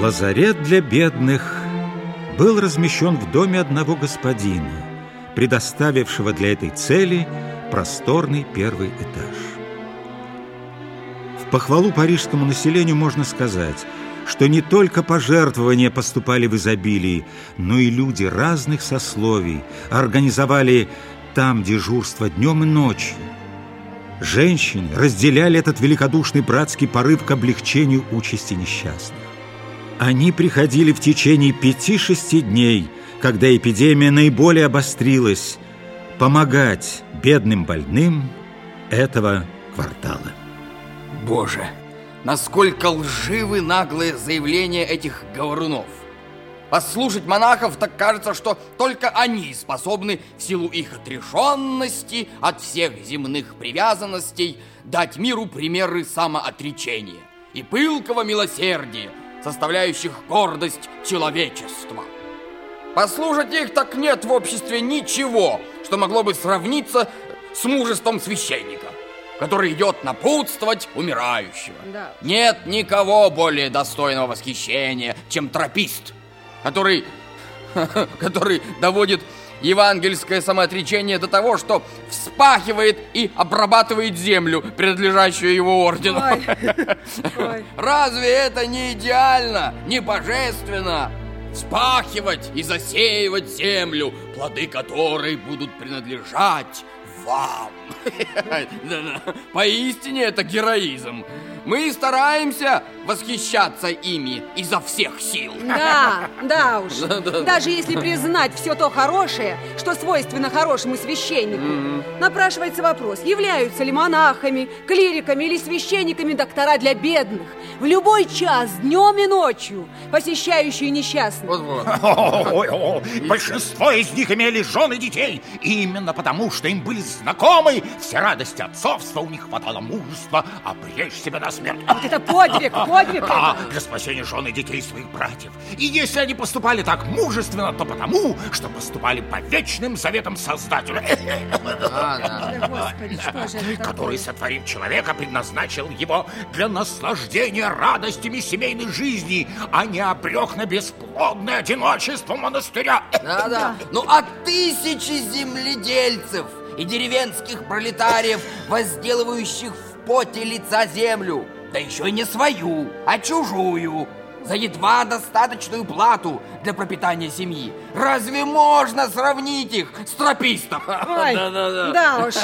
Лазарет для бедных был размещен в доме одного господина, предоставившего для этой цели просторный первый этаж. В похвалу парижскому населению можно сказать, что не только пожертвования поступали в изобилии, но и люди разных сословий организовали там дежурство днем и ночью. Женщины разделяли этот великодушный братский порыв к облегчению участи несчастных. Они приходили в течение пяти-шести дней, когда эпидемия наиболее обострилась, помогать бедным больным этого квартала. Боже, насколько лживы наглые заявления этих говорунов. Послушать монахов так кажется, что только они способны в силу их отрешенности от всех земных привязанностей дать миру примеры самоотречения и пылкого милосердия, составляющих гордость человечества. Послушать их так нет в обществе ничего, что могло бы сравниться с мужеством священника, который идет напутствовать умирающего. Да. Нет никого более достойного восхищения, чем тропист, который, который доводит евангельское самоотречение до того, что вспахивает и обрабатывает землю, принадлежащую его ордену. Ой. Ой. Разве это не идеально, не божественно? Вспахивать и засеивать землю, плоды которой будут принадлежать вам. Поистине это героизм. Мы стараемся восхищаться ими изо всех сил. Да, да уж. Даже если признать все то хорошее, что свойственно хорошему священнику, напрашивается вопрос, являются ли монахами, клириками или священниками доктора для бедных в любой час, днем и ночью, посещающие несчастных. Большинство из них имели жены и детей, и именно потому, что им были знакомы все радости отцовства, у них хватало мужества обречь себя на смерть. Вот это подвиг, подвиг. Да, для спасения жены и детей своих братьев. И если они поступали так мужественно, то потому, что поступали по вечным заветам Создателя. Который, сотворив человека, предназначил его для наслаждения радостями семейной жизни, а не обрек на бесплодное одиночество монастыря. Да-да. Ну, а тысячи земледельцев и деревенских пролетариев, возделывающих поте лица землю, да еще и не свою, а чужую, за едва достаточную плату для пропитания семьи. Разве можно сравнить их с тропистом? Ой, да, да, да. да уж.